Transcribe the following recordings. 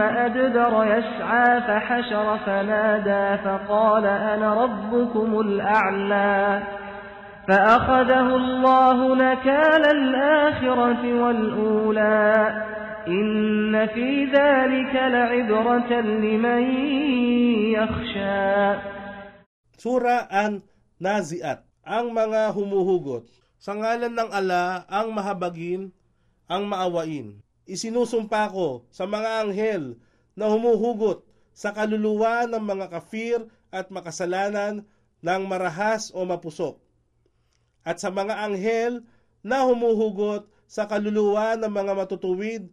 أدبر يسعى فحشر فنادى فقال أنا ربكم الأعلى فأخذه الله نكال الآخرة والأولى إن في ذلك لعبرة لمن يخشى Sura ang Naziat, ang mga humuhugot. Sa ngalan ng ala, ang mahabagin, ang maawain. Isinusumpa ko sa mga anghel na humuhugot sa kaluluwa ng mga kafir at makasalanan ng marahas o mapusok. At sa mga anghel na humuhugot sa kaluluwa ng mga matutuwid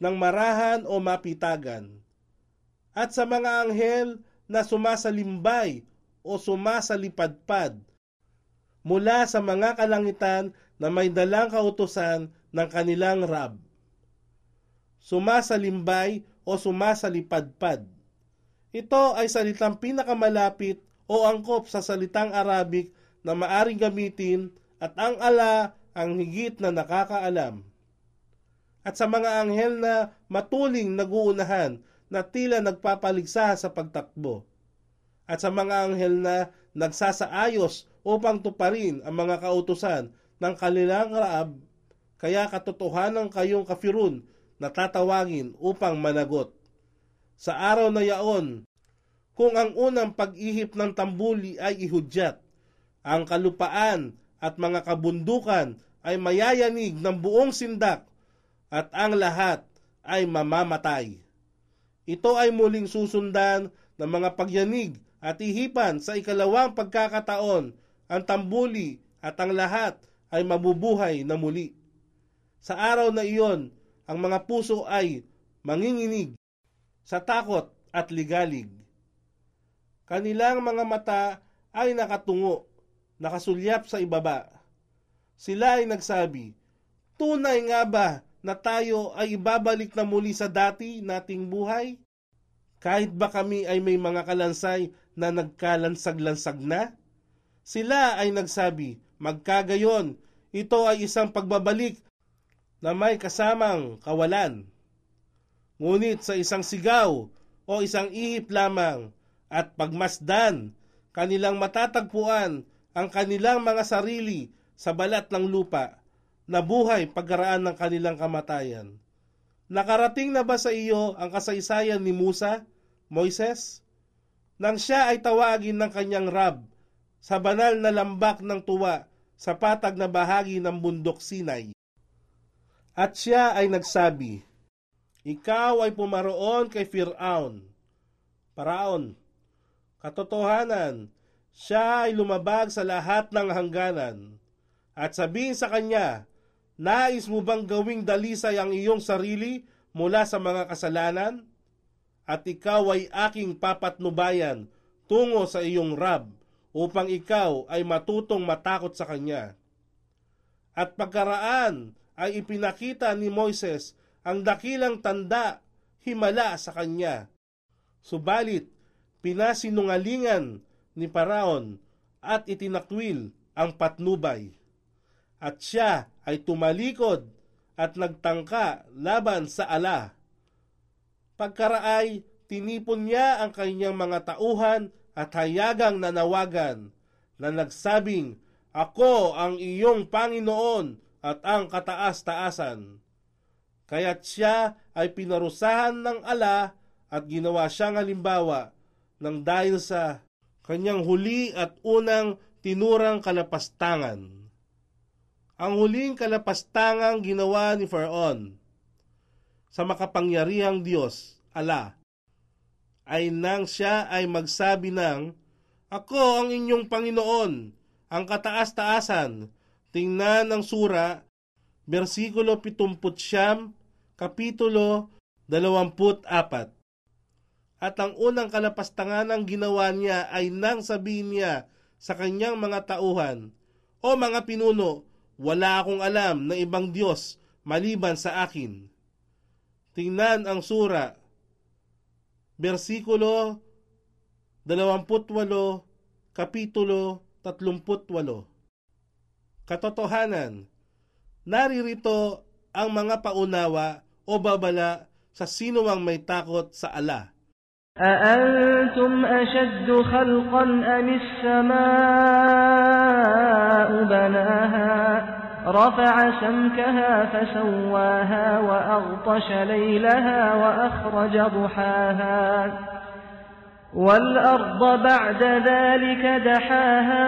ng marahan o mapitagan. At sa mga anghel na sumasalimbay o sumasalipadpad mula sa mga kalangitan na may dalang kautusan ng kanilang Rab. Sumasalimbay o sumasalipadpad. Ito ay salitang pinakamalapit o angkop sa salitang Arabic na maaring gamitin at ang ala ang higit na nakakaalam. At sa mga anghel na matuling naguunahan na tila nagpapaligsa sa pagtakbo at sa mga anghel na nagsasaayos upang tuparin ang mga kautusan ng kanilang raab, kaya katotohanan kayong kafirun na tatawagin upang managot. Sa araw na yaon, kung ang unang pag-ihip ng tambuli ay ihudyat, ang kalupaan at mga kabundukan ay mayayanig ng buong sindak at ang lahat ay mamamatay. Ito ay muling susundan ng mga pagyanig at ihipan sa ikalawang pagkakataon ang tambuli at ang lahat ay mabubuhay na muli. Sa araw na iyon, ang mga puso ay manginginig sa takot at ligalig. Kanilang mga mata ay nakatungo, nakasulyap sa ibaba. Sila ay nagsabi, Tunay nga ba na tayo ay ibabalik na muli sa dati nating buhay? Kahit ba kami ay may mga kalansay na nagkalansag-lansag na? Sila ay nagsabi, magkagayon, ito ay isang pagbabalik na may kasamang kawalan. Ngunit sa isang sigaw o isang ihip lamang at pagmasdan, kanilang matatagpuan ang kanilang mga sarili sa balat ng lupa na buhay pagkaraan ng kanilang kamatayan. Nakarating na ba sa iyo ang kasaysayan ni Musa, Moises? Nang siya ay tawagin ng kanyang Rab sa banal na lambak ng tuwa sa patag na bahagi ng bundok Sinai. At siya ay nagsabi, Ikaw ay pumaroon kay Firaun. Paraon, katotohanan, siya ay lumabag sa lahat ng hangganan. At sabihin sa kanya, Nais mo bang gawing dalisay ang iyong sarili mula sa mga kasalanan? At ikaw ay aking papatnubayan tungo sa iyong Rab upang ikaw ay matutong matakot sa kanya. At pagkaraan ay ipinakita ni Moises ang dakilang tanda himala sa kanya. Subalit, pinasinungalingan ni Paraon at itinakwil ang patnubay. At siya ay tumalikod at nagtangka laban sa ala. Pagkaraay, tinipon niya ang kanyang mga tauhan at hayagang nanawagan na nagsabing, Ako ang iyong Panginoon at ang kataas-taasan. Kaya't siya ay pinarusahan ng ala at ginawa siyang halimbawa ng dahil sa kanyang huli at unang tinurang kalapastangan. Ang huling kalapastangang ginawa ni Pharaon sa makapangyarihang Diyos, ala, ay nang siya ay magsabi ng, Ako ang inyong Panginoon, ang kataas-taasan. Tingnan ang sura, versikulo 70, kapitulo 24. At ang unang kalapastangan ng ginawa niya ay nang sabihin niya sa kanyang mga tauhan, O mga pinuno, wala akong alam na ibang Diyos maliban sa akin. Tingnan ang sura, versikulo 28, kapitulo 38 Katotohanan, naririto ang mga paunawa o babala sa sino ang may takot sa ala. أأنتم أشد خلقا أم السماء بناها رفع سمكها فسواها وأغطش ليلها وأخرج ضحاها والأرض بعد ذلك دحاها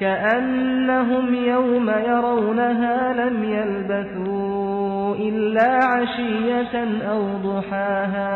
كأنهم يوم يرونها لم يلبثوا إلا عشية أو ضحاها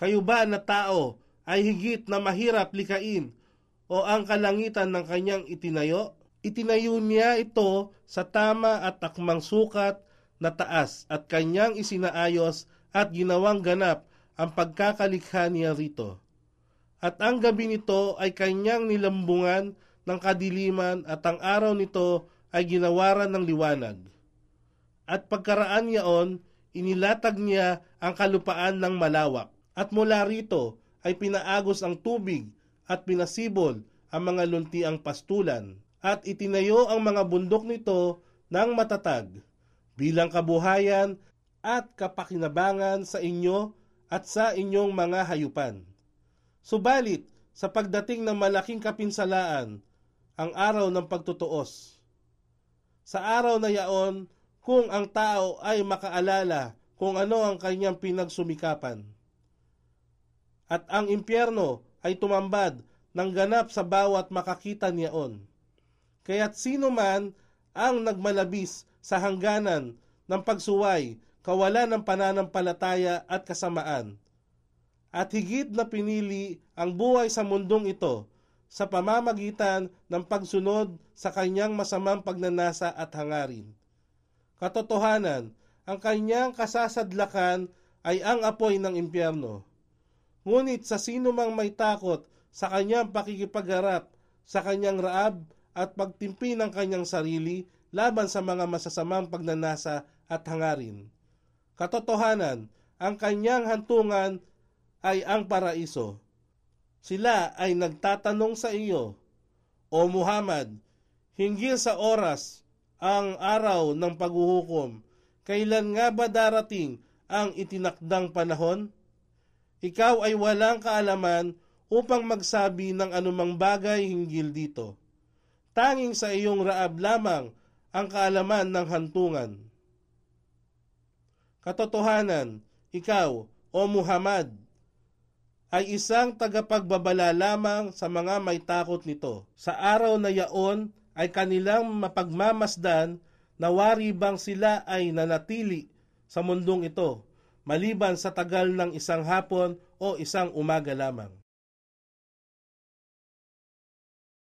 Kayo ba na tao ay higit na mahirap likain o ang kalangitan ng kanyang itinayo? Itinayo niya ito sa tama at takmang sukat na taas at kanyang isinaayos at ginawang ganap ang pagkakalikha niya rito. At ang gabi nito ay kanyang nilambungan ng kadiliman at ang araw nito ay ginawaran ng liwanag. At pagkaraan niyaon, inilatag niya ang kalupaan ng malawak. At mula rito ay pinaagos ang tubig at pinasibol ang mga luntiang pastulan. At itinayo ang mga bundok nito ng matatag bilang kabuhayan at kapakinabangan sa inyo at sa inyong mga hayupan. Subalit, sa pagdating ng malaking kapinsalaan, ang araw ng pagtutuos. Sa araw na yaon, kung ang tao ay makaalala kung ano ang kanyang pinagsumikapan. At ang impyerno ay tumambad ng ganap sa bawat makakita niyaon. Kaya't sino man ang nagmalabis sa hangganan ng pagsuway, kawalan ng pananampalataya at kasamaan. At higit na pinili ang buhay sa mundong ito sa pamamagitan ng pagsunod sa kanyang masamang pagnanasa at hangarin. Katotohanan, ang kanyang kasasadlakan ay ang apoy ng impyerno. Ngunit sa sino mang may takot sa kanyang pakikipagharap sa kanyang raab at pagtimpi ng kanyang sarili laban sa mga masasamang pagnanasa at hangarin. Katotohanan, ang kanyang hantungan ay ang paraiso. Sila ay nagtatanong sa iyo, O Muhammad, hinggil sa oras, ang araw ng paghuhukom, kailan nga ba darating ang itinakdang panahon? Ikaw ay walang kaalaman upang magsabi ng anumang bagay hinggil dito. Tanging sa iyong raab lamang ang kaalaman ng hantungan. Katotohanan, ikaw, O Muhammad, ay isang tagapagbabala lamang sa mga may takot nito. Sa araw na yaon ay kanilang mapagmamasdan na wari bang sila ay nanatili sa mundong ito, maliban sa tagal ng isang hapon o isang umaga lamang.